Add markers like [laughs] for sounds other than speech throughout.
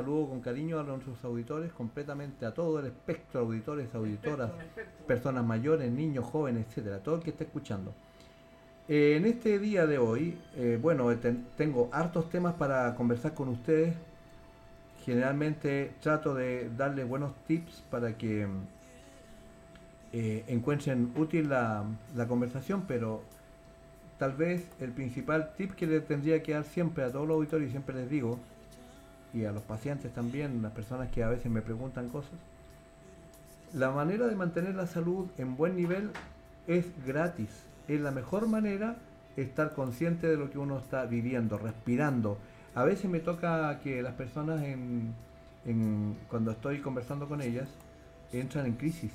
saludo con cariño a nuestros auditores, completamente a todo el espectro auditores, auditoras, personas mayores, niños, jóvenes, etcétera, todo el que esté escuchando. Eh, en este día de hoy, eh, bueno, tengo hartos temas para conversar con ustedes. Generalmente trato de darles buenos tips para que eh, encuentren útil la, la conversación, pero tal vez el principal tip que le tendría que dar siempre a todos los auditores, y siempre les digo, y a los pacientes también, las personas que a veces me preguntan cosas, la manera de mantener la salud en buen nivel es gratis. Es la mejor manera estar consciente de lo que uno está viviendo, respirando. A veces me toca que las personas en, cuando estoy conversando con ellas entran en crisis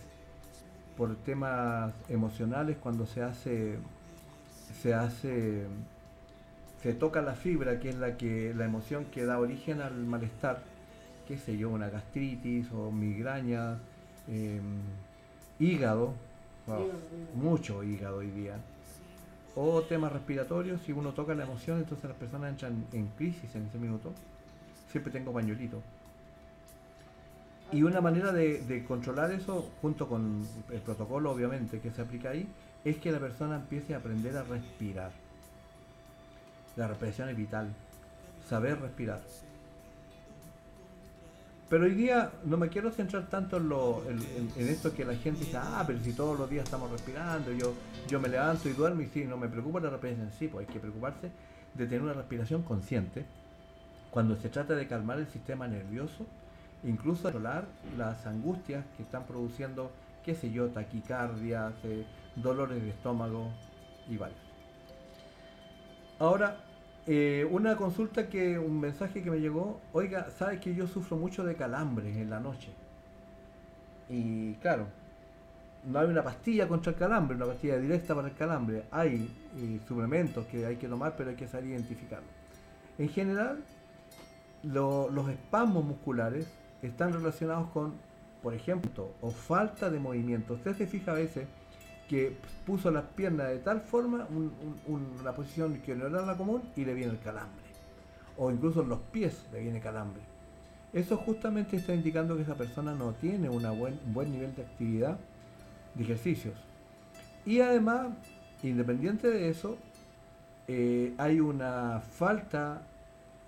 por temas emocionales cuando se hace se hace se toca la fibra, que es la que la emoción que da origen al malestar, qué sé yo, una gastritis o migraña, em, hígado, mucho hígado hoy día, o temas respiratorios, si uno toca la emoción, entonces las personas entran en crisis en ese minuto. Siempre tengo pañuelito. Y una manera de, de, controlar eso, junto con el protocolo obviamente que se aplica ahí, es que la persona empiece a aprender a respirar la respiración es vital. Saber respirar. Pero hoy día no me quiero centrar tanto en, lo, en, esto que la gente dice, ah, pero si todos los días estamos respirando, yo, yo me levanto y duermo y sí, no me preocupa la respiración sí, pues hay que preocuparse de tener una respiración consciente cuando se trata de calmar el sistema nervioso, incluso controlar las angustias que están produciendo, qué sé yo, taquicardia, eh, dolores de estómago y varios. Ahora, eh, una consulta que, un mensaje que me llegó, oiga, sabe que yo sufro mucho de calambres en la noche. Y claro, no hay una pastilla contra el calambre, una pastilla directa para el calambre. Hay eh, suplementos que hay que tomar, pero hay que saber identificarlos. En general, los espasmos musculares están relacionados con, por ejemplo, o falta de movimiento. Usted se fija a veces que puso las piernas de tal forma, una posición que no era la común, y le viene el calambre. O incluso en los pies le viene calambre. Eso justamente está indicando que esa persona no tiene un buen, buen nivel de actividad de ejercicios. Y además, independiente de eso, eh, hay una falta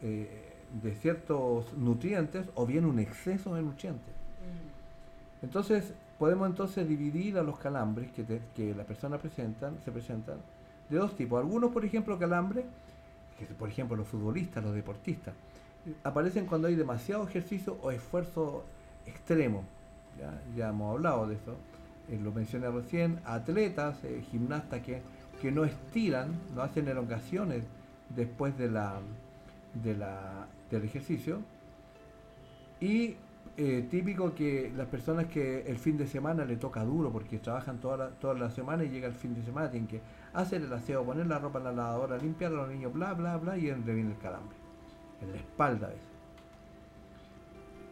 eh, de ciertos nutrientes o bien un exceso de nutrientes. Mm. Entonces, podemos entonces dividir a los calambres que, que las personas presentan, se presentan de dos tipos. Algunos, por ejemplo, calambres, que por ejemplo los futbolistas, los deportistas, aparecen cuando hay demasiado ejercicio o esfuerzo extremo. Ya, hemos hablado de eso, eh, lo mencioné recién, atletas, eh, gimnastas que, que no estiran, no hacen elongaciones después de la, de la, del ejercicio. Y eh, típico que las personas que el fin de semana le toca duro porque trabajan toda la, toda la y llega el fin de semana, tienen que hacer el aseo, poner la ropa en la lavadora, limpiar a los niños, bla, bla, bla, y le viene el calambre. En la espalda eso.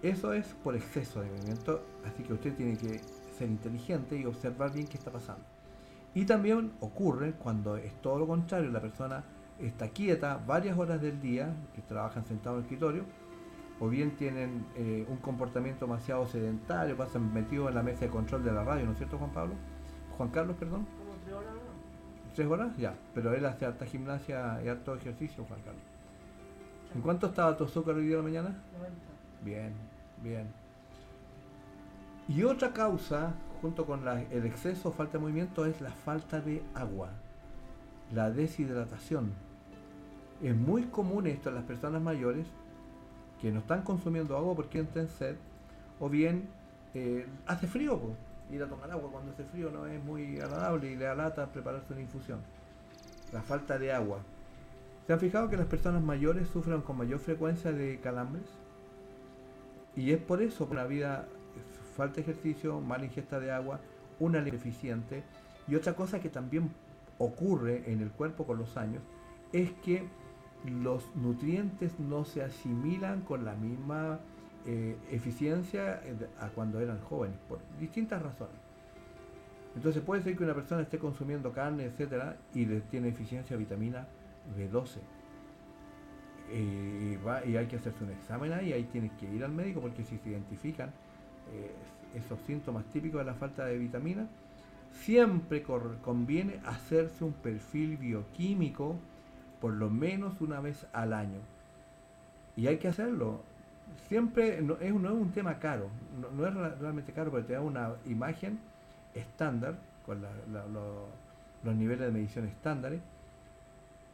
Eso es por exceso de movimiento, así que usted tiene que ser inteligente y observar bien qué está pasando. Y también ocurre cuando es todo lo contrario, la persona está quieta varias horas del día, que trabajan sentado en el escritorio, o bien tienen eh, un comportamiento demasiado sedentario, pasan metidos en la mesa de control de la radio, ¿no es cierto, Juan Pablo? Juan Carlos, perdón. ¿Como tres horas? ¿Tres horas? Ya, pero él hace harta gimnasia y harto ejercicio, Juan Carlos. ¿En cuánto estaba tu azúcar hoy día de la mañana? 90. Bien, bien. Y otra causa, junto con el exceso o falta de movimiento, es la falta de agua, la deshidratación. Es muy común esto en las personas mayores que no están consumiendo agua porque tienen sed, o bien eh, hace frío, ir a tomar agua cuando hace frío no es muy agradable y le alata prepararse una infusión. La falta de agua. ¿Se han fijado que las personas mayores sufren con mayor frecuencia de calambres? Y es por eso, por una vida, falta de ejercicio, mala ingesta de agua, una deficiente. Y otra cosa que también ocurre en el cuerpo con los años es que los nutrientes no se asimilan con la misma eh, eficiencia a cuando eran jóvenes, por distintas razones. Entonces puede ser que una persona esté consumiendo carne, etcétera, y le tiene eficiencia vitamina B12. y, va, y hay que hacerse un examen ahí, ahí tienes que ir al médico porque si se identifican eh, esos síntomas típicos de la falta de vitamina, siempre conviene hacerse un perfil bioquímico por lo menos una vez al año. Y hay que hacerlo. Siempre no es, no es un tema caro, no, es realmente caro porque te da una imagen estándar con los niveles de medición estándares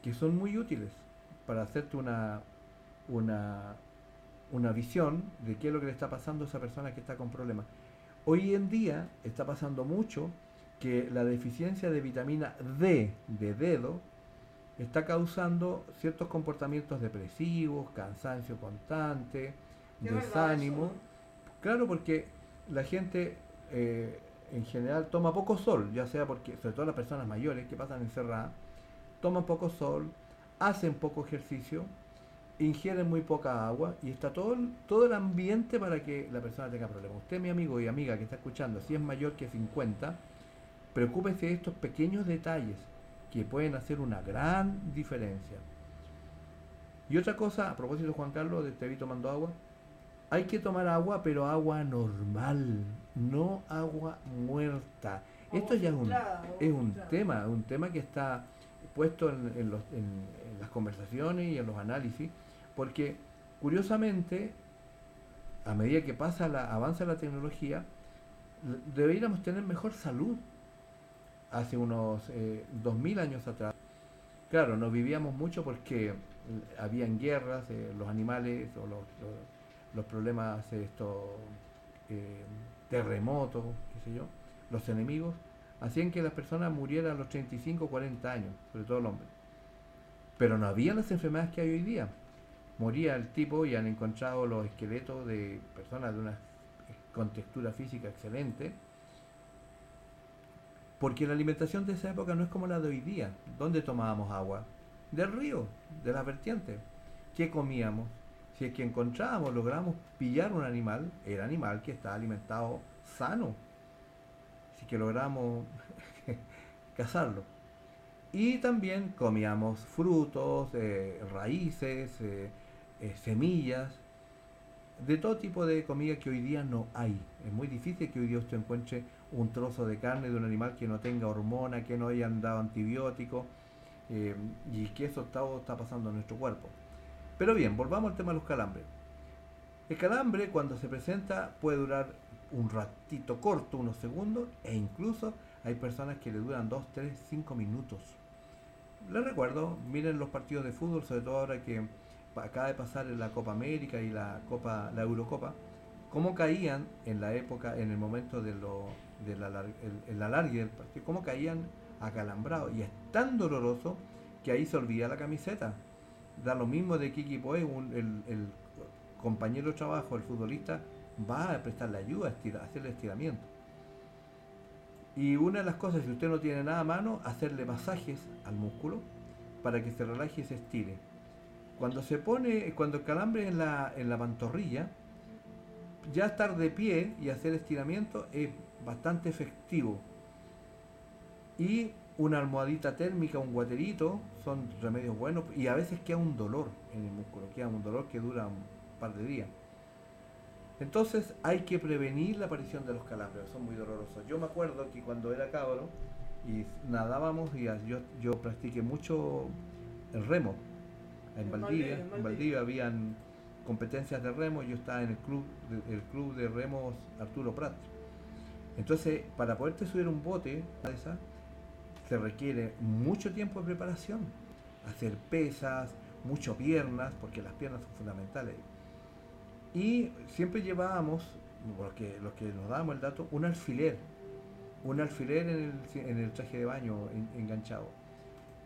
que son muy útiles para hacerte una, una, una visión de qué es lo que le está pasando a esa persona que está con problemas. Hoy en día está pasando mucho que la deficiencia de vitamina D de dedo está causando ciertos comportamientos depresivos, cansancio constante, desánimo. Claro, porque la gente eh, en general toma poco sol, ya sea porque, sobre todo las personas mayores que pasan encerradas, toman poco sol, hacen poco ejercicio, ingieren muy poca agua y está todo el, todo el ambiente para que la persona tenga problemas. Usted, mi amigo y amiga que está escuchando, si es mayor que 50, preocúpese de estos pequeños detalles que pueden hacer una gran diferencia. Y otra cosa, a propósito, Juan Carlos, de te vi tomando agua, hay que tomar agua, pero agua normal, no agua muerta. Esto ya es un, es un tema, un tema que está puesto en, las conversaciones y en los análisis, porque curiosamente, a medida que pasa la, avanza la tecnología, deberíamos tener mejor salud. Hace unos eh, 2000 años atrás, claro, no vivíamos mucho porque habían guerras, eh, los animales o los, los, problemas, estos eh, terremotos, qué sé yo, los enemigos hacían que las personas murieran a los 35 o 40 años, sobre todo el hombre. Pero no había las enfermedades que hay hoy día. Moría el tipo y han encontrado los esqueletos de personas de una contextura física excelente. Porque la alimentación de esa época no es como la de hoy día. ¿Dónde tomábamos agua? Del río, de las vertientes. ¿Qué comíamos? Si es que encontrábamos, logramos pillar un animal, el animal que está alimentado sano, que logramos [laughs] cazarlo. Y también comíamos frutos, eh, raíces, eh, eh, semillas, de todo tipo de comida que hoy día no hay. Es muy difícil que hoy día usted encuentre un trozo de carne de un animal que no tenga hormona, que no hayan dado antibióticos y que eso está, está pasando en nuestro cuerpo. Pero bien, volvamos al tema de los calambres. El calambre cuando se presenta puede durar un ratito corto, unos segundos, e incluso hay personas que le duran 2, 3, 5 minutos. Les recuerdo, miren los partidos de fútbol, sobre todo ahora que acaba de pasar la Copa América y la Copa, la Eurocopa, cómo caían en la época, en el momento de lo, del el, alargue del partido, cómo caían acalambrados. Y es tan doloroso que ahí se olvida la camiseta. Da lo mismo de es un, el, el compañero de trabajo, el futbolista, va a prestarle ayuda, a hacerle estiramiento. Y una de las cosas, si usted no tiene nada a mano, hacerle masajes al músculo para que se relaje y se estire. Cuando se pone, cuando el calambre en la, en la pantorrilla, ya estar de pie y hacer estiramiento es bastante efectivo. Y una almohadita térmica, un guaterito, son remedios buenos y a veces queda un dolor en el músculo, queda un dolor que dura un par de días. Entonces hay que prevenir la aparición de los calambres, son muy dolorosos. Yo me acuerdo que cuando era cabro y nadábamos, y yo, yo practiqué mucho el remo en Valdivia. En Valdivia habían competencias de remo, yo estaba en el club, el club de remos Arturo Prat. Entonces, para poderte subir un bote esa, se requiere mucho tiempo de preparación, hacer pesas, mucho piernas, porque las piernas son fundamentales. Y siempre llevábamos, los que nos dábamos el dato, un alfiler, un alfiler en el, traje de baño enganchado.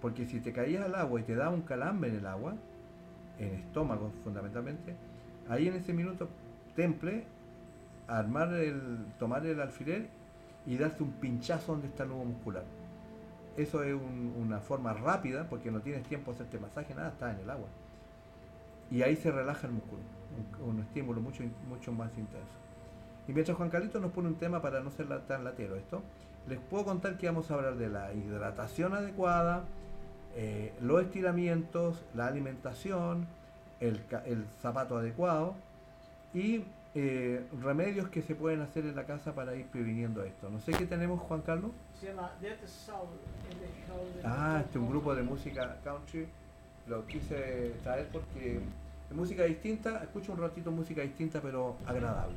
Porque si te caías al agua y te daba un calambre en el agua, en el estómago fundamentalmente, ahí en ese minuto temple, armar el, tomar el alfiler y darte un pinchazo donde está el nudo muscular. Eso es una forma rápida, porque no tienes tiempo de hacerte masaje, nada, está en el agua. Y ahí se relaja el músculo un, estímulo mucho, mucho más intenso. Y mientras Juan Carlito nos pone un tema para no ser tan latero esto, les puedo contar que vamos a hablar de la hidratación adecuada, eh, los estiramientos, la alimentación, el, el zapato adecuado y eh, remedios que se pueden hacer en la casa para ir previniendo esto. No sé qué tenemos, Juan Carlos. Se llama Death Soul, el de Howlin' Ah, este es un grupo de música country. Lo quise traer porque es música distinta. Escucho un ratito música distinta, pero agradable.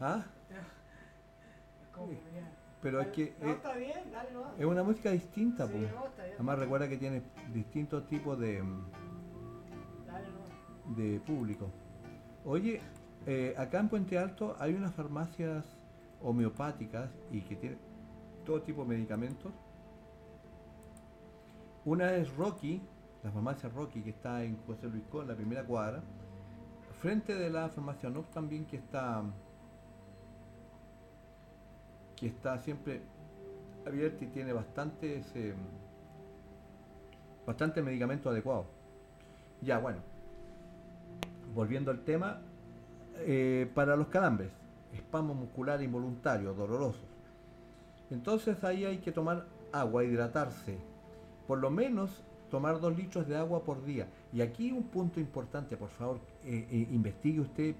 ¿Ah? Pero es que No, eh, está bien, dale, no. es una música distinta, Sí, pues. no, está bien. Además recuerda que tiene distintos tipos de, Dale, no. de público. Oye, eh, acá en Puente Alto hay unas farmacias homeopáticas y que tienen todo tipo de medicamentos. Una es Rocky, la farmacia Rocky que está en José Luis Con, la primera cuadra, frente de la farmacia Nox también que está que está siempre abierta y tiene bastantes eh, bastante medicamentos adecuados. Ya, bueno. Volviendo al tema, eh, para los calambres, espasmos musculares involuntarios, dolorosos. Entonces ahí hay que tomar agua, hidratarse. Por lo menos tomar dos litros de agua por día. Y aquí un punto importante, por favor, eh, eh, investigue usted,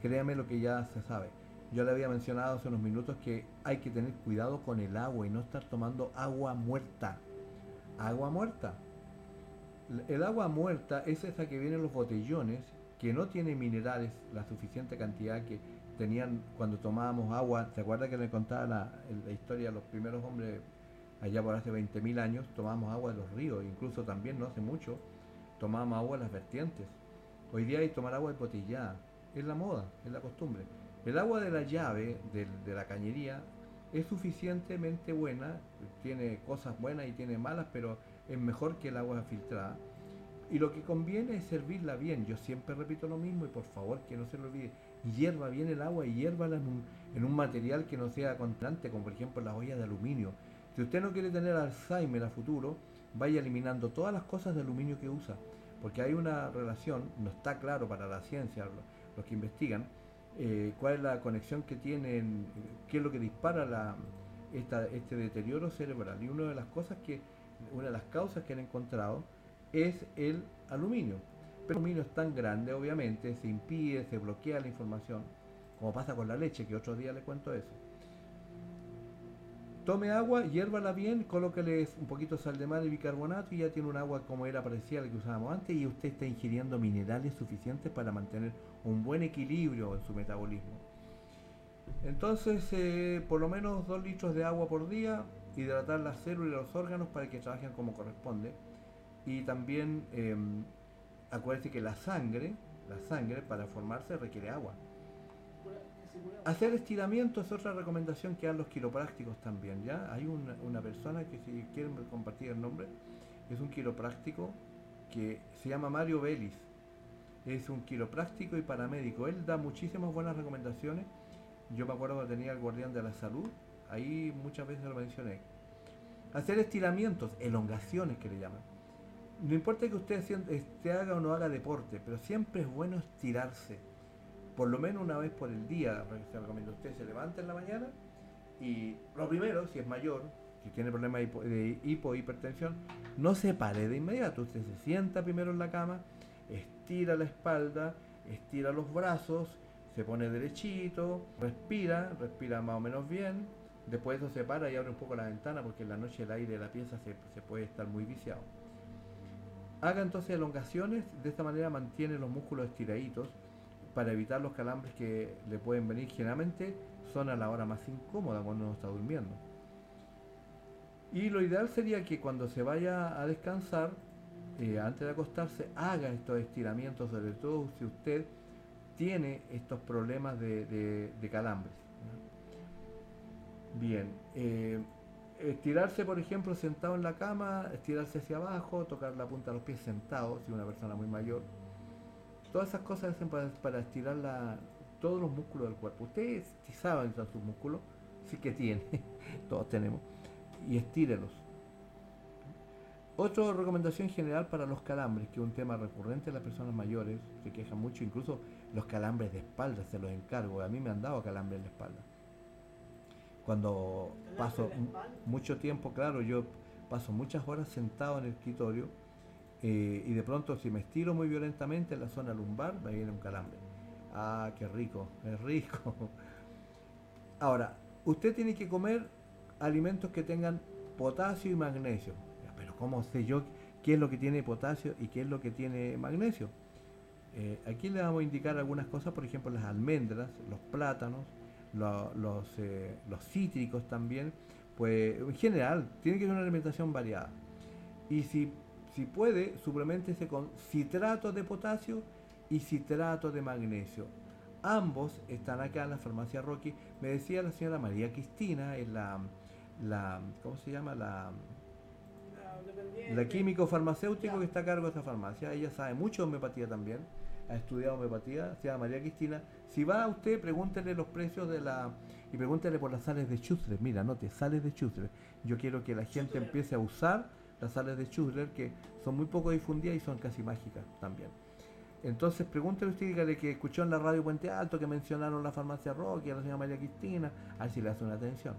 créame lo que ya se sabe. Yo le había mencionado hace unos minutos que hay que tener cuidado con el agua y no estar tomando agua muerta. Agua muerta. El agua muerta es esa que viene en los botellones, que no tiene minerales, la suficiente cantidad que tenían cuando tomábamos agua. ¿Se acuerda que le contaba la, la historia de los primeros hombres allá por hace 20.000 años? Tomábamos agua de los ríos, incluso también no hace mucho tomábamos agua de las vertientes. Hoy día hay tomar agua embotellada. Es la moda, es la costumbre. El agua de la llave, de, la cañería, es suficientemente buena, tiene cosas buenas y tiene malas, pero es mejor que el agua filtrada. Y lo que conviene es servirla bien. Yo siempre repito lo mismo y por favor que no se lo olvide. Hierva bien el agua y un, en un material que no sea constante, como por ejemplo las ollas de aluminio. Si usted no quiere tener Alzheimer a futuro, vaya eliminando todas las cosas de aluminio que usa. Porque hay una relación, no está claro para la ciencia, los que investigan, eh, cuál es la conexión que tienen, qué es lo que dispara la, este deterioro cerebral. Y una de las cosas que, una de las causas que han encontrado es el aluminio. Pero el aluminio es tan grande, obviamente, se impide, se bloquea la información, como pasa con la leche, que otro día le cuento eso. Tome agua, hiérvala bien, colóquele un poquito de sal de mar y bicarbonato y ya tiene un agua como era parecida a la que usábamos antes y usted está ingiriendo minerales suficientes para mantener un buen equilibrio en su metabolismo. Entonces, eh, por lo menos 2 litros de agua por día, hidratar las células y los órganos para que trabajen como corresponde. Y también eh, que la sangre, la sangre para formarse requiere agua. Hacer estiramiento es otra recomendación que dan los quiroprácticos también, ¿ya? Hay una, persona que si quieren compartir el nombre, es un quiropráctico que se llama Mario Vélez. Es un quiropráctico y paramédico. Él da muchísimas buenas recomendaciones. Yo me acuerdo que tenía el guardián de la salud, ahí muchas veces lo mencioné. Hacer estiramientos, elongaciones que le llaman. No importa que usted, usted haga o no haga deporte, pero siempre es bueno estirarse por lo menos una vez por el día, se recomienda usted se levanta en la mañana y lo primero, si es mayor, si tiene problemas de hipo, hipertensión, no se pare de inmediato, usted se sienta primero en la cama, estira la espalda, estira los brazos, se pone derechito, respira, respira más o menos bien, después eso se para y abre un poco la ventana porque en la noche el aire de la pieza se, se puede estar muy viciado. Haga entonces elongaciones, de esta manera mantiene los músculos estiraditos para evitar los calambres que le pueden venir generalmente son a la hora más incómoda cuando uno está durmiendo. Y lo ideal sería que cuando se vaya a descansar, eh, antes de acostarse, haga estos estiramientos, sobre todo si usted tiene estos problemas de, calambres. Bien, eh, estirarse, por ejemplo, sentado en la cama, estirarse hacia abajo, tocar la punta de los pies sentado, si una persona muy mayor Todas esas cosas hacen para, estirar todos los músculos del cuerpo. Ustedes saben sus músculos, sí que tienen, [laughs] todos tenemos, y estírelos. Otra recomendación general para los calambres, que es un tema recurrente en las personas mayores, se quejan mucho, incluso los calambres de espalda, se los encargo. A mí me han dado calambres en la espalda. Cuando paso mucho tiempo, claro, yo paso muchas horas sentado en el escritorio y de pronto si me estiro muy violentamente en la zona lumbar, me viene un calambre. Ah, qué rico, es rico. [laughs] Ahora, usted tiene que comer alimentos que tengan potasio y magnesio. Pero ¿cómo sé yo qué es lo que tiene potasio y qué es lo que tiene magnesio? Eh, aquí le vamos a indicar algunas cosas, por ejemplo, las almendras, los plátanos, los, eh, los cítricos también. Pues en general, tiene que ser una alimentación variada. Y si si puede, suplementese con citrato de potasio y citrato de magnesio. Ambos están acá en la farmacia Rocky. Me decía la señora María Cristina, es la, la ¿cómo se llama? La, la químico farmacéutico que está a cargo de esta farmacia. Ella sabe mucho de homeopatía también. Ha estudiado homeopatía, se llama María Cristina. Si va a usted, pregúntele los precios de la. Y pregúntele por las sales de Chustre. Mira, note, sales de Chustre. Yo quiero que la gente empiece a usar las sales de Schussler, que son muy poco difundidas y son casi mágicas también. Entonces pregúntele usted, dígale que escuchó en la radio Puente Alto que mencionaron la farmacia Rocky, a la señora María Cristina, a ver si le hace una atención.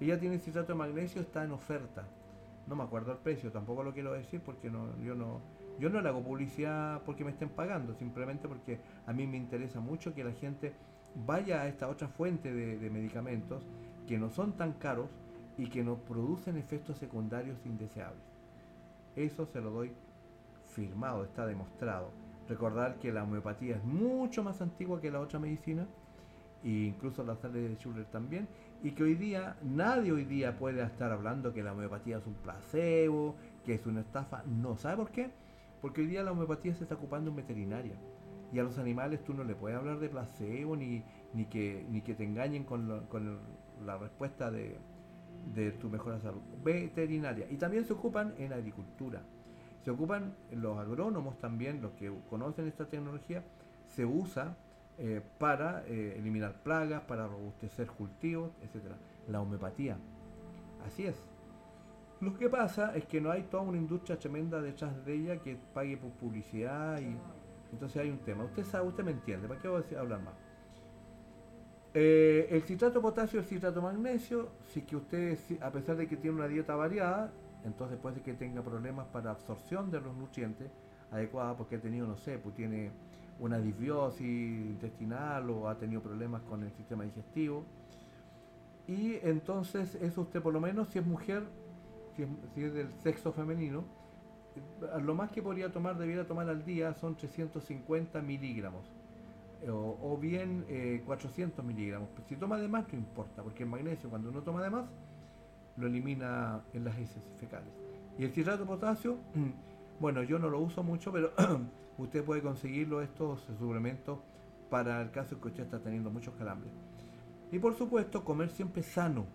Ella tiene citrato de magnesio, está en oferta. No me acuerdo el precio, tampoco lo quiero decir porque no, yo no, yo no le hago publicidad porque me estén pagando, simplemente porque a mí me interesa mucho que la gente vaya a esta otra fuente de, de medicamentos que no son tan caros y que no producen efectos secundarios indeseables. Eso se lo doy firmado, está demostrado. Recordar que la homeopatía es mucho más antigua que la otra medicina, e incluso la sales de Schuller también, y que hoy día, nadie hoy día puede estar hablando que la homeopatía es un placebo, que es una estafa. No, ¿sabe por qué? Porque hoy día la homeopatía se está ocupando en veterinaria. Y a los animales tú no le puedes hablar de placebo ni, ni, que, ni que te engañen con, la respuesta de, de tu mejora salud. Veterinaria. Y también se ocupan en agricultura. Se ocupan los agrónomos también, los que conocen esta tecnología, se usa eh, para eh, eliminar plagas, para robustecer cultivos, etcétera. La homeopatía. Así es. Lo que pasa es que no hay toda una industria tremenda detrás de ella que pague por publicidad y entonces hay un tema. Usted sabe, usted me entiende, ¿para qué voy a hablar más? Eh, el citrato de potasio el citrato magnesio, si que usted, a pesar de que tiene una dieta variada, entonces puede que tenga problemas para absorción de los nutrientes adecuada porque ha tenido, no sé, pues tiene una disbiosis intestinal o ha tenido problemas con el sistema digestivo. Y entonces eso usted por lo menos, si es mujer, si es, si es del sexo femenino, eh, lo más que podría tomar, debiera tomar al día son 350 miligramos. Eh, O, o bien eh, 400 miligramos. Si toma de más no importa, porque el magnesio cuando uno toma de más lo elimina en las heces fecales. Y el citrato de potasio, [clears throat] bueno, yo no lo uso mucho, pero [clears throat] usted puede conseguirlo estos suplementos para el caso que usted está teniendo muchos calambres. Y por supuesto, comer siempre sano.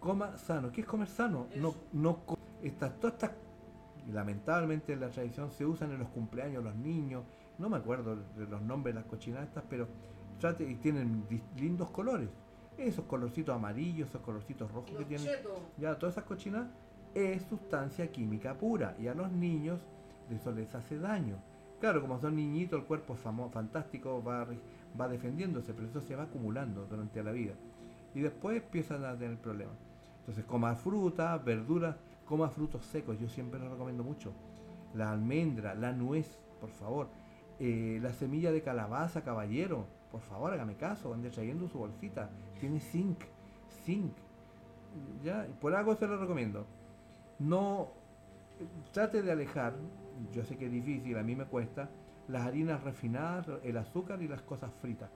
Coma sano. ¿Qué es comer sano? No, Eso. no estas, todas estas, lamentablemente en la tradición se usan en los cumpleaños los niños. No me acuerdo de los nombres de las cochinatas, pero trate y tienen lindos colores. Esos colorcitos amarillos, esos colorcitos rojos que tienen. chetos. Ya, todas esas cochinas es sustancia química pura y a los niños eso les hace daño. Claro, como son niñitos, el cuerpo es famo- fantástico, va, va defendiéndose, pero eso se va acumulando durante la vida. Y después empiezan a tener problemas. Entonces, coma fruta, verduras, coma frutos secos, yo siempre lo recomiendo mucho. La almendra, la nuez, por favor. Eh, la semilla de calabaza, caballero, por favor, hágame caso, ande trayendo su bolsita. Tiene zinc, zinc. Ya, por algo se lo recomiendo. No trate de alejar, yo sé que es difícil, a mí me cuesta, las harinas refinadas, el azúcar y las cosas fritas.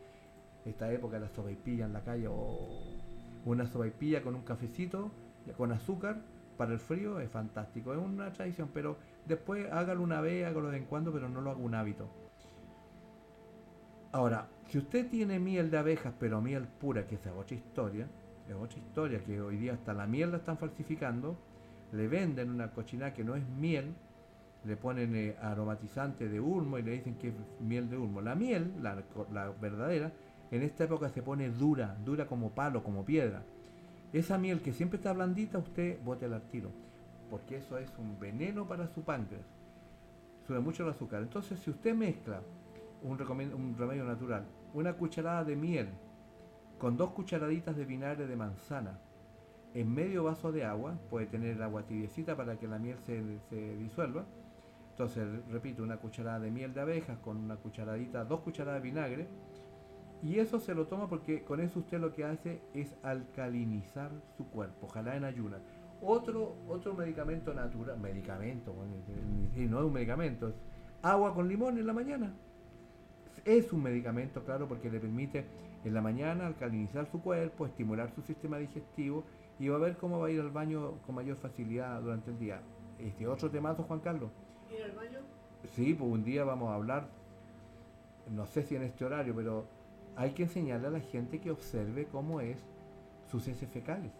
Esta época la sopaipilla en la calle o una sopaipilla con un cafecito, con azúcar para el frío es fantástico, es una tradición, pero después hágalo una vez, hágalo de vez en cuando, pero no lo haga un hábito. Ahora, si usted tiene miel de abejas, pero miel pura, que esa es otra historia, es otra historia, que hoy día hasta la miel la están falsificando, le venden una cochinada que no es miel, le ponen eh, aromatizante de ulmo y le dicen que es miel de ulmo. La miel, la, la verdadera, en esta época se pone dura, dura como palo, como piedra. Esa miel que siempre está blandita, usted bótela al tiro, porque eso es un veneno para su páncreas. Sube mucho el azúcar. Entonces, si usted mezcla un, un remedio natural, una cucharada de miel con dos cucharaditas de vinagre de manzana, en medio vaso de agua, puede tener el agua tibiecita para que la miel se, se disuelva. Entonces, repito, una cucharada de miel de abejas con una cucharadita, dos cucharadas de vinagre. Y eso se lo toma porque con eso usted lo que hace es alcalinizar su cuerpo, ojalá en ayuna. Otro, otro medicamento natural, medicamento, bueno, ni- no es un medicamento, es agua con limón en la mañana. Es un medicamento, claro, porque le permite en la mañana alcalinizar su cuerpo, estimular su sistema digestivo y va a ver cómo va a ir al baño con mayor facilidad durante el día. Este otro temazo, Juan Carlos. Ir al baño. Sí, pues un día vamos a hablar, no sé si en este horario, pero hay que enseñarle a la gente que observe cómo es sus heces fecales.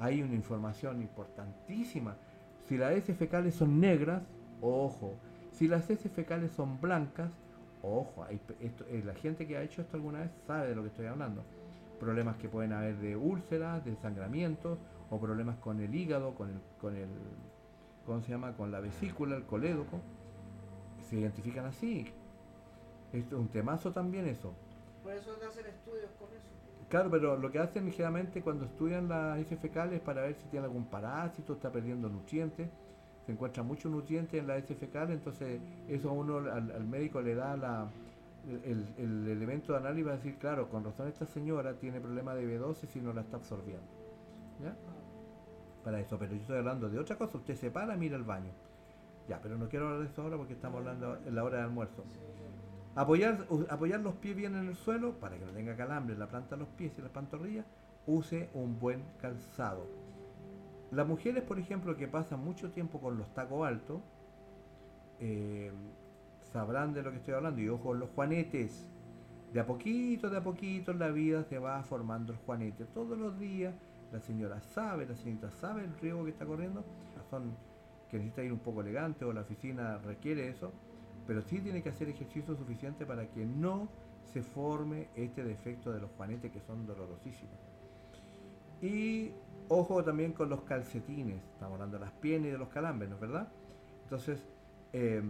Hay una información importantísima. Si las heces fecales son negras, ojo. Si las heces fecales son blancas, ojo. Eh, la gente que ha hecho esto alguna vez sabe de lo que estoy hablando. Problemas que pueden haber de úlceras, de sangramientos, o problemas con el hígado, con el, con el, ¿cómo se llama? Con la vesícula, el colédoco se identifican así. Esto es un temazo también eso. Por eso te hacen estudios con eso. Claro, pero lo que hacen ligeramente cuando estudian las heces fecales es para ver si tiene algún parásito, está perdiendo nutrientes. Se encuentran muchos nutrientes en la heces fecales, entonces eso a uno al, al médico le da la, el, el elemento de análisis va a decir, claro, con razón esta señora tiene problema de B12 si no la está absorbiendo. ¿Ya? Para eso, pero yo estoy hablando de otra cosa, usted se para, mira el baño. Ya, pero no quiero hablar de eso ahora porque estamos hablando en la hora de almuerzo. Apoyar, apoyar los pies bien en el suelo para que no tenga calambre en la planta de los pies y las pantorrillas. Use un buen calzado. Las mujeres, por ejemplo, que pasan mucho tiempo con los tacos altos, eh, sabrán de lo que estoy hablando. Y ojo, los juanetes. De a poquito, de a poquito en la vida se va formando el juanete. Todos los días la señora sabe, la señorita sabe el riesgo que está corriendo. Son que necesita ir un poco elegante o la oficina requiere eso. Pero sí tiene que hacer ejercicio suficiente para que no se forme este defecto de los juanetes que son dolorosísimos. Y ojo también con los calcetines. Estamos hablando de las piernas y de los calambres, ¿no es verdad? Entonces, eh,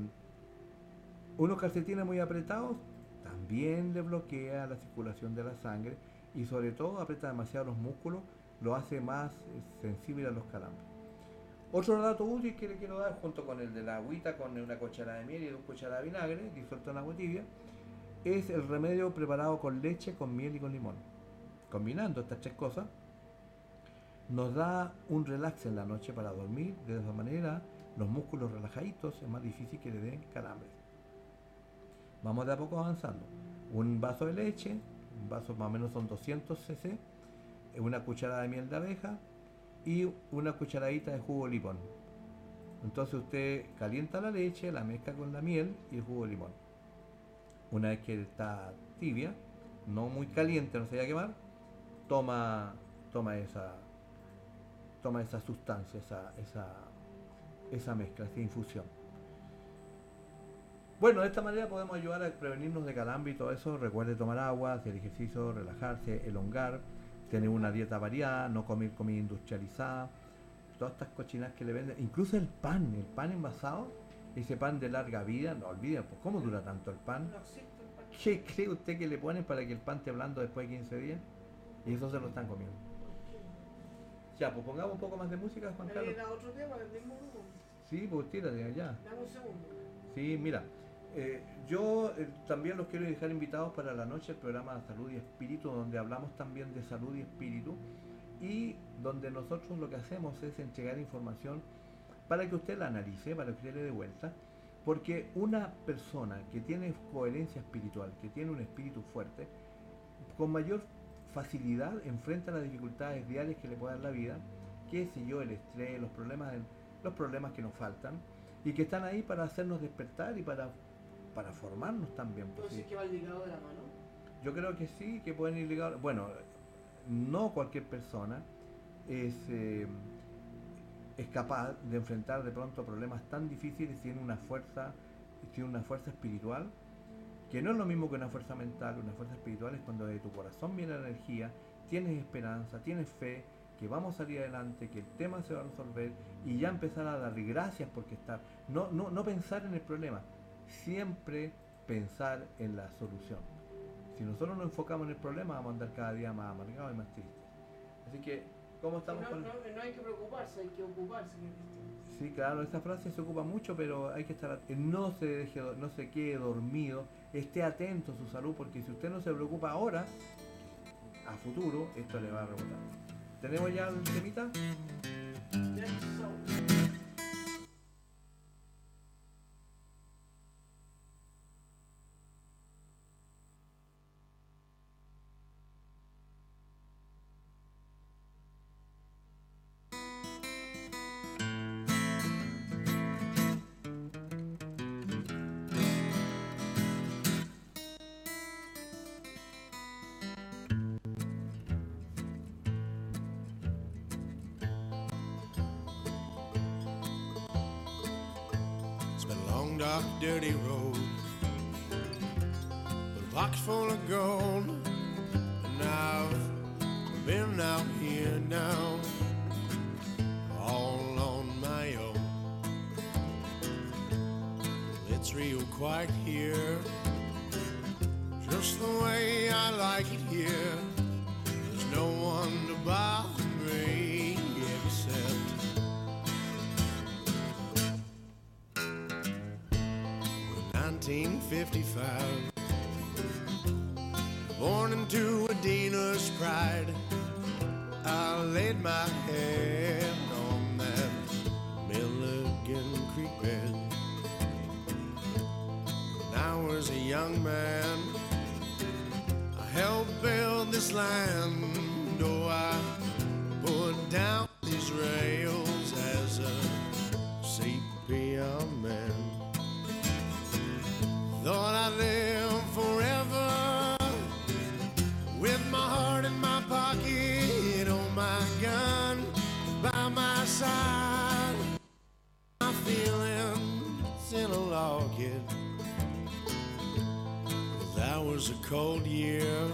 unos calcetines muy apretados también le bloquea la circulación de la sangre y sobre todo aprieta demasiado los músculos, lo hace más eh, sensible a los calambres. Otro dato útil que le quiero dar, junto con el de la agüita con una cucharada de miel y dos cucharadas de vinagre disuelto en agua tibia, es el remedio preparado con leche, con miel y con limón. Combinando estas tres cosas, nos da un relax en la noche para dormir, de esa manera los músculos relajaditos es más difícil que le den calambres. Vamos de a poco avanzando. Un vaso de leche, un vaso más o menos son 200 cc, una cucharada de miel de abeja y una cucharadita de jugo de limón. Entonces usted calienta la leche, la mezcla con la miel y el jugo de limón. Una vez que está tibia, no muy caliente, no se vaya a quemar, toma, toma esa, toma esa sustancia, esa, esa, esa mezcla, esa infusión. Bueno, de esta manera podemos ayudar a prevenirnos de calambre y todo eso. Recuerde tomar agua, hacer ejercicio, relajarse, elongar, tener una dieta variada, no comer comida industrializada, todas estas cochinas que le venden, incluso el pan, el pan envasado, ese pan de larga vida, no olviden, pues ¿cómo dura tanto el pan? No existe el pan. ¿Qué cree usted que le ponen para que el pan esté blando después de 15 días? Y eso se lo están comiendo. Ya, pues pongamos un poco más de música, Juan Carlos. otro tema mismo. Sí, pues tírate allá. Dame un segundo. Sí, mira, eh, yo eh, también los quiero dejar invitados para la noche el programa de Salud y Espíritu, donde hablamos también de salud y espíritu y donde nosotros lo que hacemos es entregar información para que usted la analice, para que usted le dé vuelta, porque una persona que tiene coherencia espiritual, que tiene un espíritu fuerte, con mayor facilidad enfrenta las dificultades diarias que le puede dar la vida, qué sé yo, el estrés, los problemas, los problemas que nos faltan, y que están ahí para hacernos despertar y para, para formarnos también. pues, Entonces, sí. que va ligado de la mano? Yo creo que sí, que pueden ir ligados. Bueno, no cualquier persona es, eh, es capaz de enfrentar de pronto problemas tan difíciles si tiene una fuerza, tiene una fuerza espiritual, que no es lo mismo que una fuerza mental, una fuerza espiritual es cuando de tu corazón viene la energía, tienes esperanza, tienes fe, que vamos a salir adelante, que el tema se va a resolver y ya empezar a darle gracias porque estar, no, no, no pensar en el problema, siempre pensar en la solución. Si nosotros nos enfocamos en el problema, vamos a andar cada día más amargados y más tristes. Así que, ¿cómo estamos No, con no, no hay que preocuparse, hay que ocuparse. Sí, claro, esa frase se ocupa mucho, pero hay que estar no se deje, no se quede dormido, esté atento a su salud, porque si usted no se preocupa ahora, a futuro esto le va a rebotar. ¿Tenemos ya el temita? Dirty road. A pocket full of gold. And I've been out here now. All on my own. It's real quiet here. Just the way I like it here. 1955 Born into a dealer's pride, I laid my head on that Milligan Creek bed. When I was a young man, I helped build this land. Oh, I put down these rails cold year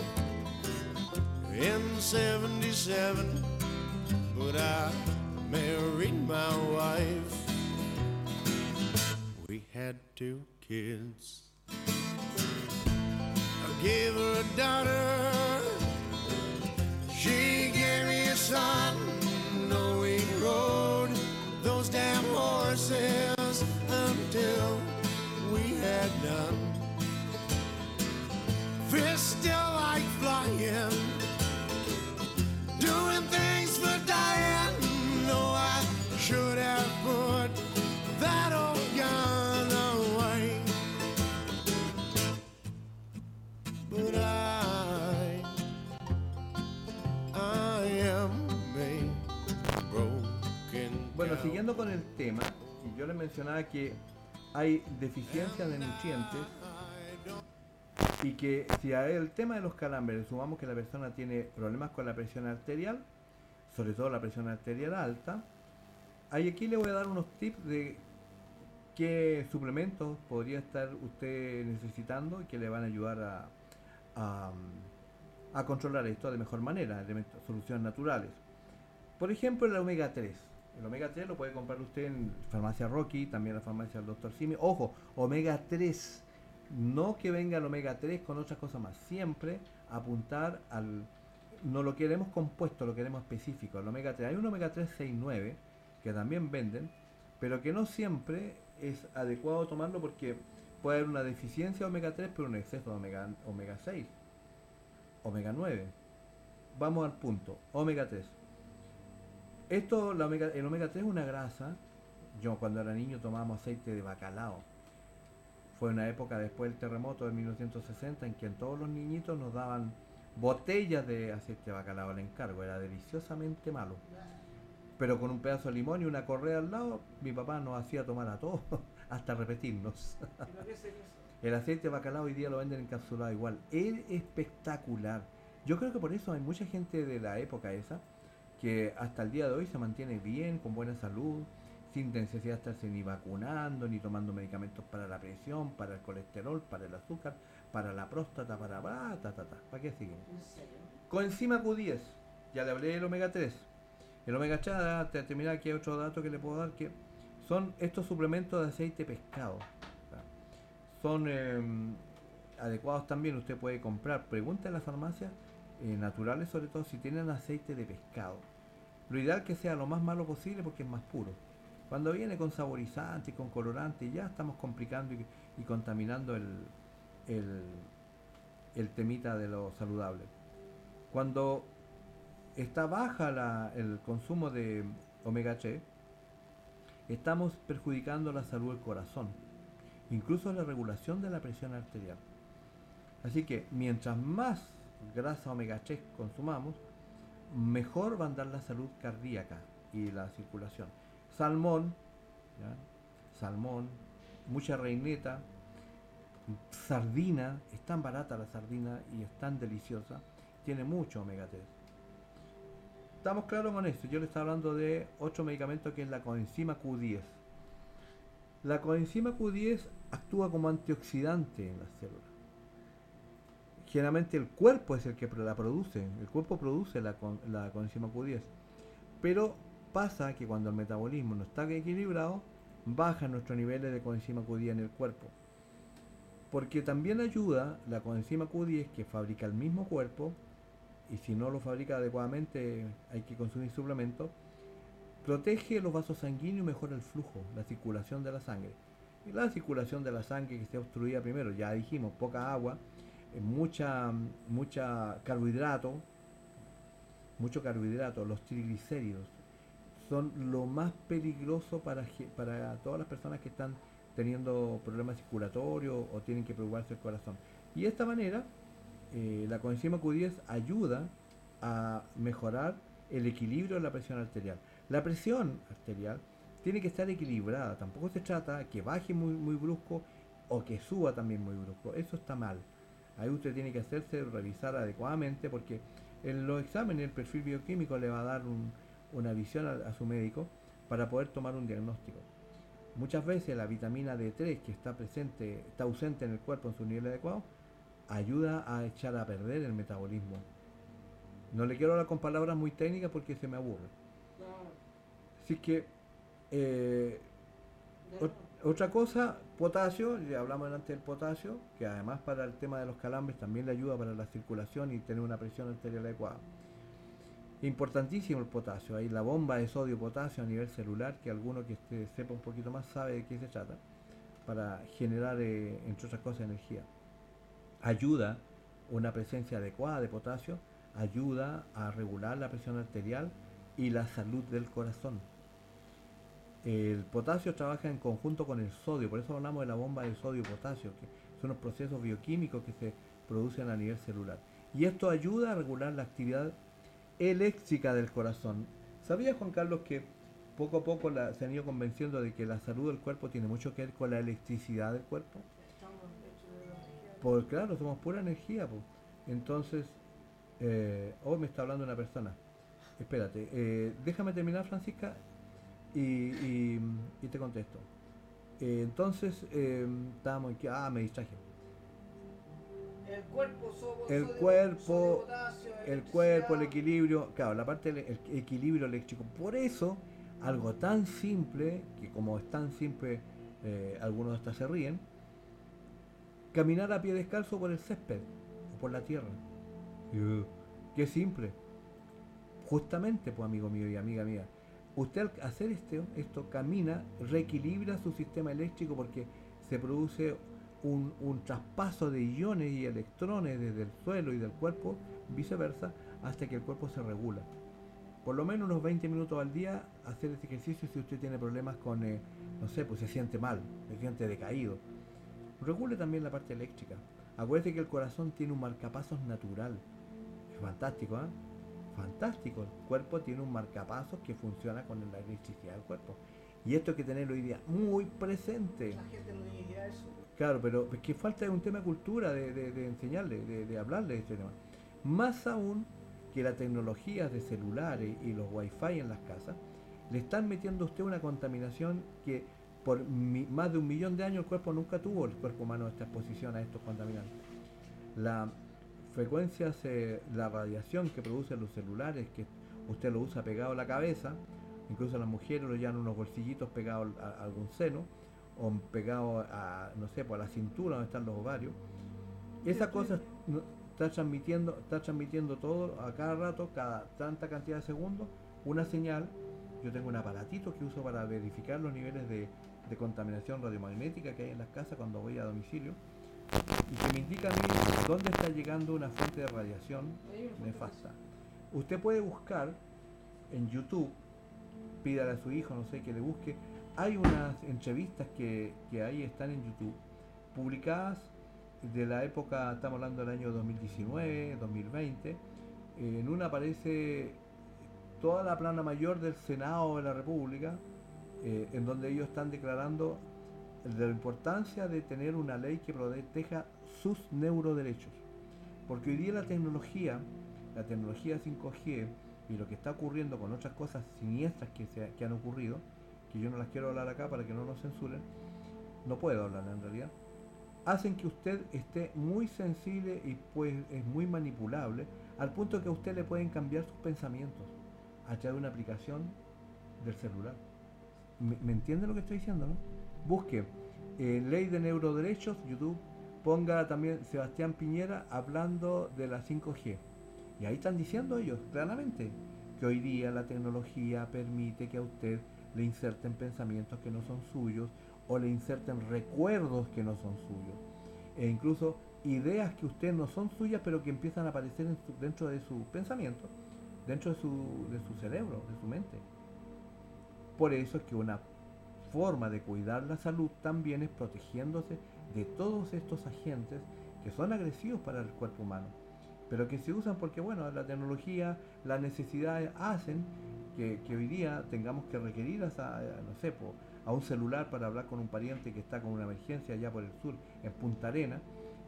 in 77, but I married my wife. We had two kids. I gave her a daughter. She gave me a son. Fists still like flying, doing things for dying. No, I should have put that old gun away. But I, I am a broken. Bueno, siguiendo con el tema, yo les mencionaba que hay deficiencia de nutrientes y que si a el tema de los calambres sumamos que la persona tiene problemas con la presión arterial, sobre todo la presión arterial alta, ahí aquí le voy a dar unos tips de qué suplementos podría estar usted necesitando y que le van a ayudar a, a, controlar esto de mejor manera, soluciones naturales. Por ejemplo, el omega 3. El omega 3 lo puede comprar usted en farmacia Rocky, también la farmacia del Dr. Simi. Ojo, omega 3. No que venga el omega 3 con otras cosas más. Siempre apuntar al... No lo queremos compuesto, lo queremos específico. El omega 3. Hay un omega 3 6.9 que también venden, pero que no siempre es adecuado tomarlo porque puede haber una deficiencia de omega 3, pero un exceso de omega, omega 6, omega 9. Vamos al punto. Omega 3. Esto, la omega- el omega 3 es una grasa. Yo cuando era niño tomábamos aceite de bacalao. Fue una época después del terremoto de 1960 en que todos los niñitos nos daban botellas de aceite de bacalao al encargo. Era deliciosamente malo. Pero con un pedazo de limón y una correa al lado, mi papá nos hacía tomar a todos [laughs] hasta repetirnos. [laughs] El aceite de bacalao hoy día lo venden encapsulado igual. Es espectacular. Yo creo que por eso hay mucha gente de la época esa que hasta el día de hoy se mantiene bien, con buena salud, sin necesidad de estarse ni vacunando, ni tomando medicamentos para la presión, para el colesterol, para el azúcar, para la próstata, para... Ah, ta, ta, ta. ¿Para qué serio? Coenzima Q10, ya le hablé del omega 3. El omega 3, ah, terminar aquí hay otro dato que le puedo dar que son estos suplementos de aceite de pescado. Son eh, adecuados también, usted puede comprar, pregunta en las farmacias eh, naturales sobre todo si tienen aceite de pescado. Lo ideal que sea lo más malo posible porque es más puro. Cuando viene con saborizante con colorante ya estamos complicando y, contaminando el, temita de lo saludable. Cuando está baja el consumo de omega 3, estamos perjudicando la salud del corazón, incluso la regulación de la presión arterial. Así que mientras más grasa omega 3 consumamos, mejor va a andar la salud cardíaca y la circulación. Salmón, ¿ya? salmón, mucha reineta, sardina, es tan barata la sardina y es tan deliciosa, tiene mucho omega 3. Estamos claros con esto, yo le estaba hablando de otro medicamento que es la coenzima Q10. La coenzima Q10 actúa como antioxidante en las células. Generalmente el cuerpo es el que la produce, el cuerpo produce la, la coenzima Q10. Pero pasa que cuando el metabolismo no está equilibrado, bajan nuestros niveles de coenzima Q10 en el cuerpo. Porque también ayuda la coenzima Q10 que fabrica el mismo cuerpo, y si no lo fabrica adecuadamente hay que consumir suplementos, protege los vasos sanguíneos y mejora el flujo, la circulación de la sangre. Y la circulación de la sangre que esté obstruida primero, ya dijimos, poca agua, eh, mucha, mucha carbohidrato, mucho carbohidrato, los triglicéridos, son lo más peligroso para, para todas las personas que están teniendo problemas circulatorios o tienen que preocuparse del corazón. Y de esta manera, eh, la coenzima Q10 ayuda a mejorar el equilibrio de la presión arterial. La presión arterial tiene que estar equilibrada, tampoco se trata que baje muy, muy brusco o que suba también muy brusco, eso está mal. Ahí usted tiene que hacerse revisar adecuadamente porque en los exámenes el perfil bioquímico le va a dar un- una visión a, a su médico para poder tomar un diagnóstico. Muchas veces la vitamina D3 que está presente, está ausente en el cuerpo en su nivel adecuado, ayuda a echar a perder el metabolismo. No le quiero hablar con palabras muy técnicas porque se me aburre. Así que, eh, otra cosa, potasio, ya hablamos antes del potasio, que además para el tema de los calambres también le ayuda para la circulación y tener una presión arterial adecuada. Importantísimo el potasio, ahí la bomba de sodio-potasio a nivel celular, que alguno que esté- sepa un poquito más sabe de qué se trata, para generar, eh, entre otras cosas, energía. Ayuda una presencia adecuada de potasio, ayuda a regular la presión arterial y la salud del corazón. El potasio trabaja en conjunto con el sodio, por eso hablamos de la bomba de sodio-potasio, que son los procesos bioquímicos que se producen a nivel celular. Y esto ayuda a regular la actividad eléctrica del corazón. ¿Sabía Juan Carlos que poco a poco la- se han ido convenciendo de que la salud del cuerpo tiene mucho que ver con la electricidad del cuerpo? Energía. Pues claro, somos pura energía. Entonces, eh, oh, me está hablando una persona. Espérate, eh, déjame terminar, Francisca, y, te contesto. Eh, entonces, estábamos que, ah, me distraje. El cuerpo, sodio, El sodio- cuerpo, sodio, potasio, El cuerpo, el electricidad. equilibrio, claro, la parte del el equilibrio eléctrico. Por eso, algo tan simple, que como es tan simple, eh, algunos hasta se ríen, caminar a pie descalzo por el césped o por la tierra. Uh, qué simple. Justamente, pues amigo mío y amiga mía, usted al hacer este, esto camina, reequilibra su sistema eléctrico porque se produce un, traspaso de iones y electrones desde el suelo y del cuerpo, viceversa, hasta que el cuerpo se regula. Por lo menos unos 20 minutos al día hacer este ejercicio si usted tiene problemas con, eh, no sé, pues se siente mal, se siente decaído. Regule también la parte eléctrica. Acuérdese que el corazón tiene un marcapasos natural. Es fantástico, ¿eh? Fantástico. El cuerpo tiene un marcapasos que funciona con la electricidad del cuerpo. Y esto hay que tenerlo hoy día muy presente. La gente no tiene idea de eso. Claro, pero es que falta un tema de cultura, de, de- de enseñarle, de, de hablarle de este tema. Más aún que la tecnología de celulares y los wifi en las casas, le están metiendo a usted una contaminación que por mi- más de un millón de años el cuerpo nunca tuvo, el cuerpo humano, esta exposición a estos contaminantes. La frecuencia, se- la radiación que producen los celulares, que usted lo usa pegado a la cabeza, incluso las mujeres lo llevan unos bolsillitos pegados a, a algún seno, o pegado a, no sé, pues a la cintura donde están los ovarios. Esa cosa está transmitiendo, está transmitiendo todo a cada rato, cada tanta cantidad de segundos, una señal. Yo tengo un aparatito que uso para verificar los niveles de, de contaminación radiomagnética que hay en las casas cuando voy a domicilio y que me indica a mí dónde está llegando una fuente de radiación nefasta. Usted puede buscar en YouTube, pídale a su hijo, no sé, que le busque. Hay unas entrevistas que, que ahí están en YouTube, publicadas de la época, estamos hablando del año 2019, 2020. En una aparece toda la plana mayor del Senado de la República, eh, en donde ellos están declarando de la importancia de tener una ley que proteja sus neuroderechos. Porque hoy día la tecnología, la tecnología 5G y lo que está ocurriendo con otras cosas siniestras que, se, que han ocurrido, que yo no las quiero hablar acá para que no nos censuren, no puedo hablar en realidad, hacen que usted esté muy sensible y pues es muy manipulable al punto que a usted le pueden cambiar sus pensamientos a través de una aplicación del celular. ¿Me, entiende lo que estoy diciendo, no? Busque eh, Ley de Neuroderechos, YouTube, ponga también Sebastián Piñera hablando de la 5G. Y ahí están diciendo ellos claramente que hoy día la tecnología permite que a usted le inserten pensamientos que no son suyos o le inserten recuerdos que no son suyos. E incluso ideas que ustedes no son suyas, pero que empiezan a aparecer dentro de su pensamiento, dentro de su, de su cerebro, de su mente. Por eso es que una forma de cuidar la salud también es protegiéndose de todos estos agentes que son agresivos para el cuerpo humano, pero que se usan porque, bueno, la tecnología, las necesidades hacen que, hoy día tengamos que requerir a, no sé, po, a un celular para hablar con un pariente que está con una emergencia allá por el sur, en Punta Arena,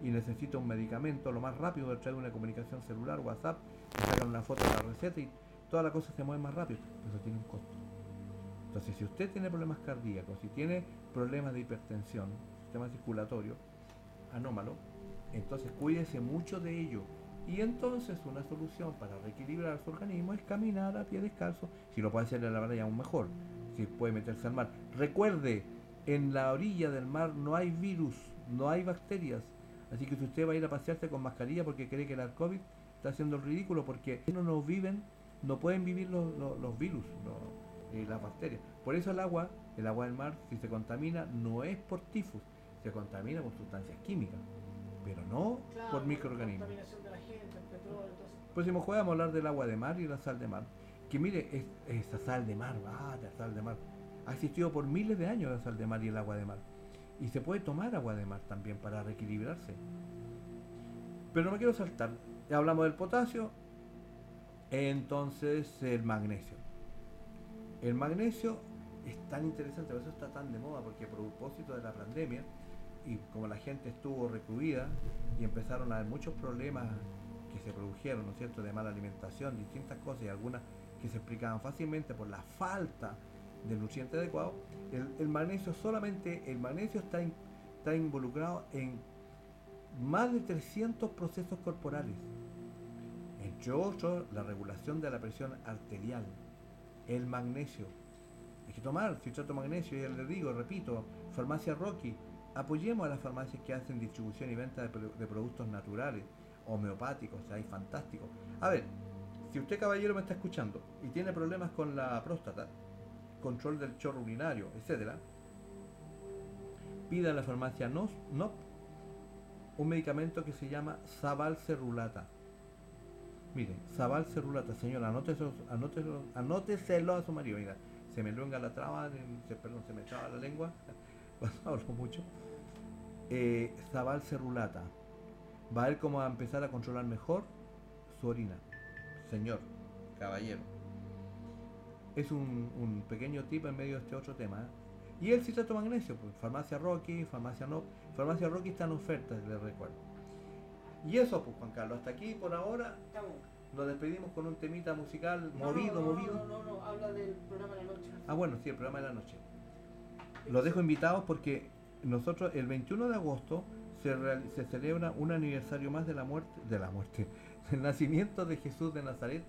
y necesita un medicamento lo más rápido, traer una comunicación celular, WhatsApp, sacan una foto de la receta y toda la cosa se mueve más rápido, pero eso tiene un costo. Entonces, si usted tiene problemas cardíacos, si tiene problemas de hipertensión, sistema circulatorio anómalo, entonces cuídese mucho de ello. Y entonces una solución para reequilibrar su organismo es caminar a pie descalzo. Si lo puede hacer en la playa aún mejor. Si puede meterse al mar. Recuerde, en la orilla del mar no hay virus, no hay bacterias. Así que si usted va a ir a pasearse con mascarilla porque cree que el COVID está haciendo el ridículo porque no no viven, no pueden vivir los, los- los virus, eh, las bacterias. Por eso el agua, el agua del mar, si se contamina, no es por tifus, se contamina por sustancias químicas, pero no Claro, por microorganismos. la gente, el petróleo, todo eso. Próximo jueves vamos a hablar del agua de mar y la sal de mar. Que mire, es, esa sal de mar, ah, la sal de mar. Ha existido por miles de años la sal de mar y el agua de mar. Y se puede tomar agua de mar también para reequilibrarse. Pero no me quiero saltar. Hablamos del potasio. Entonces el magnesio. El magnesio es tan interesante, por eso está tan de moda, porque a propósito de la pandemia, y como la gente estuvo recluida y empezaron a haber muchos problemas que se produjeron, ¿no es cierto?, de mala alimentación, distintas cosas y algunas que se explicaban fácilmente por la falta del nutriente adecuado, el, magnesio solamente, el magnesio está, in- está involucrado en más de 300 procesos corporales, entre otros la regulación de la presión arterial, el magnesio. Hay que tomar citrato magnesio, ya les digo, repito, farmacia Rocky, apoyemos a las farmacias que hacen distribución y venta de productos naturales, homeopáticos, hay fantásticos. A ver, si usted caballero me está escuchando y tiene problemas con la próstata, control del chorro urinario, etcétera, pida en la farmacia NOP un medicamento que se llama Sabal Cerulata. Mire, Sabal Cerulata, señora, anóteselo, anóteselo, anóteselo a su marido. Mira, se me luenga la traba, se, perdón, se me traba la lengua [laughs] cuando hablo mucho. Eh, Sabal Cerulata. Va a ver cómo va a empezar a controlar mejor su orina. Señor, caballero. Es un, un pequeño tip en medio de este otro tema. ¿eh? Y el citrato magnesio, pues, farmacia Rocky, farmacia no, farmacia Rocky está en oferta, les recuerdo. Y eso, pues Juan Carlos, hasta aquí por ahora Estamos. nos despedimos con un temita musical No, movido, no, no, movido. No, no, no, habla del programa de la noche. Ah, bueno, sí, el programa de la noche. Los dejo invitados porque nosotros el 21 de agosto se, real- se celebra un aniversario más de la muerte, de la muerte, [laughs] del nacimiento de Jesús de Nazaret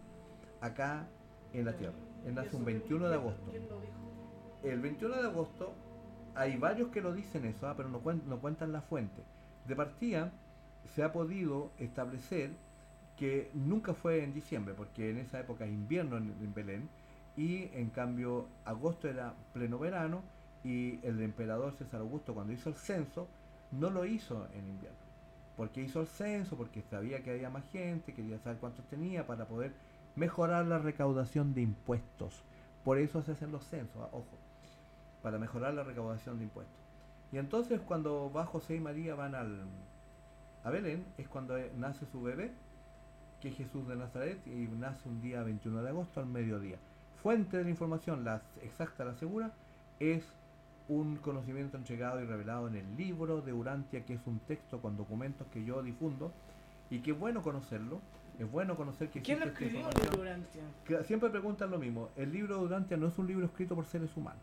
acá en la tierra. Él nace un 21 de agosto. El 21 de agosto hay varios que lo dicen eso, ah, pero no, cuen- no cuentan la fuente. De partida se ha podido establecer que nunca fue en diciembre, porque en esa época es invierno en, en Belén, y en cambio agosto era pleno verano, y el emperador César Augusto cuando hizo el censo no lo hizo en invierno. Porque hizo el censo, porque sabía que había más gente, quería saber cuántos tenía para poder mejorar la recaudación de impuestos. Por eso se hacen los censos, ah, ojo, para mejorar la recaudación de impuestos. Y entonces cuando va José y María van al, a Belén, es cuando eh, nace su bebé, que es Jesús de Nazaret, y nace un día 21 de agosto al mediodía. Fuente de la información, la exacta, la segura, es un conocimiento entregado y revelado en el libro de Urantia, que es un texto con documentos que yo difundo, y que es bueno conocerlo, es bueno conocer que ¿Quién lo escribió información. Durantia? Que siempre preguntan lo mismo. El libro de Urantia no es un libro escrito por seres humanos.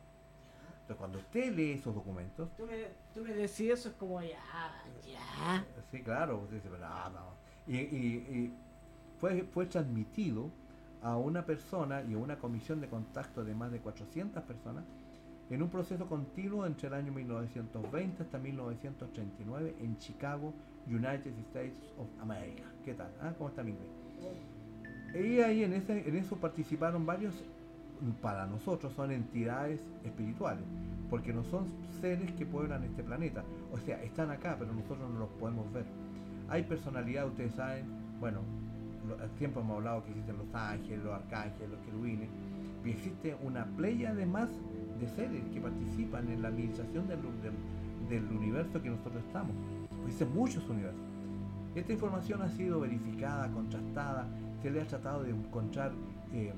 Entonces, cuando usted lee esos documentos, Tú me, tú me decís eso, es como ya, ya. sí, claro, usted dice, pero no, no. Y, y- y fue, fue transmitido a una persona y a una comisión de contacto de más de 400 personas en un proceso continuo entre el año 1920 hasta 1939 en Chicago, United States of America. ¿Qué tal? ah? ¿Cómo está mi inglés? Y ahí en, ese, en eso participaron varios, para nosotros son entidades espirituales, porque no son seres que pueblan este planeta. O sea, están acá, pero nosotros no los podemos ver. Hay personalidades, ustedes saben, bueno, siempre hemos hablado que existen los ángeles, los arcángeles, los querubines, y existe una playa además de seres que participan en la administración del, del- del universo que nosotros estamos. Existen muchos universos. Esta información ha sido verificada, contrastada, se le ha tratado de encontrar eh,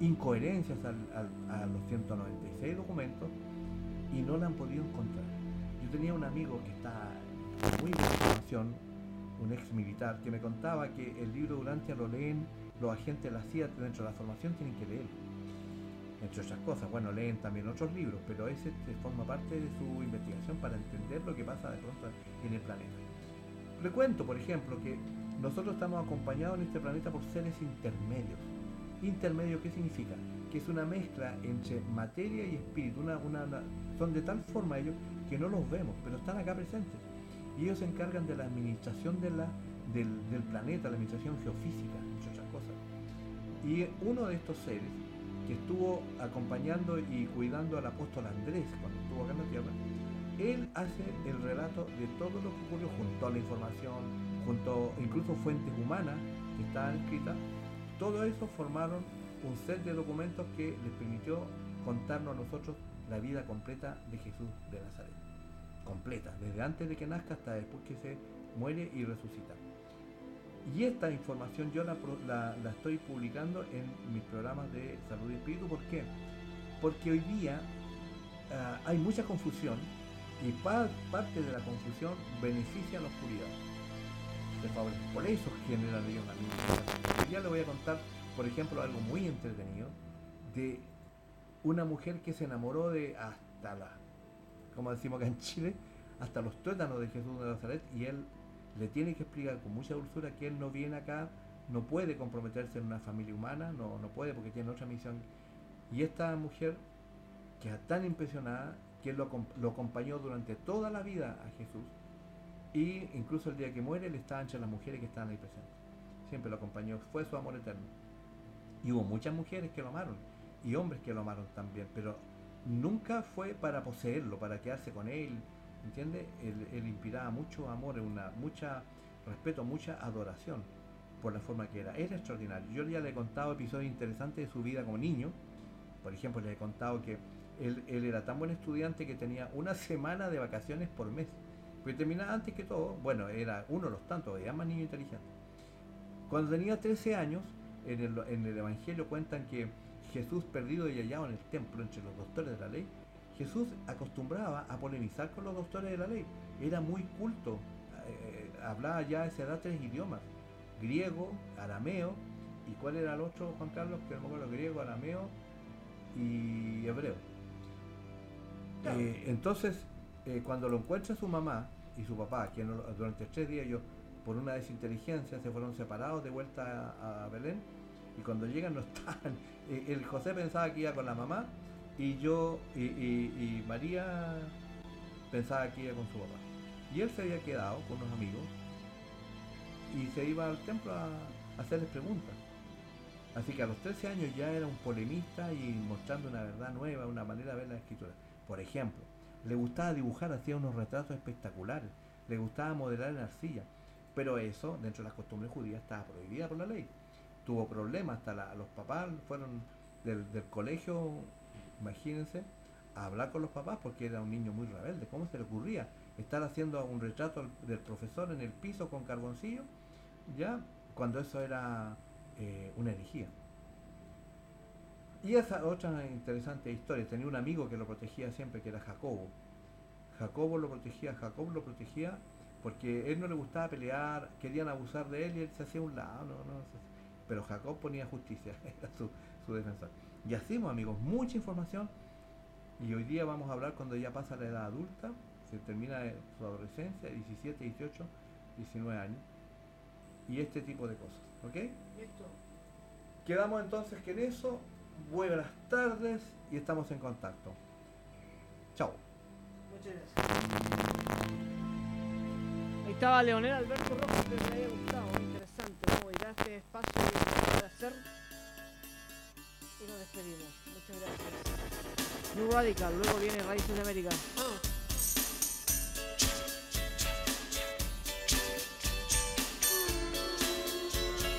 incoherencias a los 196 documentos y no la han podido encontrar. Yo tenía un amigo que está muy bien en formación, un ex militar, que me contaba que el libro Durantia lo leen los agentes de la CIA dentro de la formación, tienen que leerlo. Entre otras cosas, bueno, leen también otros libros, pero ese este, forma parte de su investigación para entender lo que pasa de pronto en el planeta. Le cuento, por ejemplo, que nosotros estamos acompañados en este planeta por seres intermedios. Intermedio, ¿qué significa? Que es una mezcla entre materia y espíritu. Una, son de tal forma ellos que no los vemos, pero están acá presentes. Y ellos se encargan de la administración de la, del, del planeta, la administración geofísica, otras cosas. Y uno de estos seres, que estuvo acompañando y cuidando al apóstol Andrés cuando estuvo acá en la tierra, él hace el relato de todo lo que ocurrió junto a la información, junto incluso fuentes humanas que estaban escritas. Todo eso formaron un set de documentos que les permitió contarnos a nosotros la vida completa de Jesús de Nazaret. Completa, desde antes de que nazca hasta después que se muere y resucita. Y esta información yo la, la- la estoy publicando en mis programas de salud y espíritu. ¿Por qué? Porque hoy día ah, hay mucha confusión y pa- parte de la confusión beneficia a la oscuridad. Se favorece. Por eso genera ellos la misma. Día le voy a contar, por ejemplo, algo muy entretenido de una mujer que se enamoró de hasta la, como decimos acá en Chile, hasta los tuétanos de Jesús de Nazaret y él le tiene que explicar con mucha dulzura que él no viene acá, no puede comprometerse en una familia humana, no, no puede porque tiene otra misión. Y esta mujer queda tan impresionada que acom- lo acompañó durante toda la vida a Jesús y incluso el día que muere él estaba entre las mujeres que estaban ahí presentes. Siempre lo acompañó, fue su amor eterno. Y hubo muchas mujeres que lo amaron y hombres que lo amaron también, pero nunca fue para poseerlo, para quedarse con él, ¿entiende? Él, inspiraba mucho amor, una, mucha respeto, mucha adoración por la forma que era. Era extraordinario. Yo ya le he contado episodios interesantes de su vida como niño. Por ejemplo, le he contado que él, era tan buen estudiante que tenía una [laughs] semana de vacaciones por mes. Porque terminaba antes que todo, bueno, era uno de los tantos, había más niño inteligente. Cuando tenía 13 años, en el Evangelio cuentan que Jesús perdido y hallado en el templo entre los doctores de la ley, Jesús acostumbraba a polemizar con los doctores de la ley. Era muy culto, eh, hablaba ya a esa edad tres idiomas, griego, arameo, y cuál era el otro, Juan Carlos, que no me acuerdo, griego, arameo y hebreo. Claro. Eh, entonces, eh, cuando lo encuentra su mamá y su papá, que no- durante tres días ellos, por una desinteligencia, se fueron separados de vuelta a, a Belén, y cuando llegan no. [laughs] Eh, el José pensaba que iba con la mamá, y yo, y, y- María pensaba que iba con su papá. Y él se había quedado con unos amigos, y se iba al templo a, hacerles preguntas. Así que a los 13 años ya era un polemista y mostrando una verdad nueva, una manera de ver la escritura. Por ejemplo, le gustaba dibujar, hacía unos retratos espectaculares, le gustaba modelar en arcilla, pero eso, dentro de las costumbres judías, estaba prohibida por la ley. Tuvo problemas, hasta los papás fueron del, del colegio, imagínense, hablar con los papás porque era un niño muy rebelde. ¿Cómo se le ocurría estar haciendo un retrato del profesor en el piso con carboncillo? Ya, cuando eso era eh, una herejía. Y esa otra interesante historia, tenía un amigo que lo protegía siempre, que era Jacobo. Jacobo lo protegía, Jacob lo protegía porque él no le gustaba pelear, querían abusar de él y él se hacía un lado, no, no, pero Jacob ponía justicia, [laughs] era su, su defensor. Y así, pues, amigos, mucha información y hoy día vamos a hablar cuando ya pasa la edad adulta, se termina eh, su adolescencia, 17, 18, 19 años, y este tipo de cosas, ¿ok? Listo. Quedamos entonces que en eso, buenas tardes y estamos en contacto. Chao. Muchas gracias. Ahí estaba Leonel Alberto Rojas, espero que le haya gustado, interesante, ¿no? Ir a este espacio que para hacer y nos despedimos. Muchas gracias. New Radical, luego viene Raíces de América.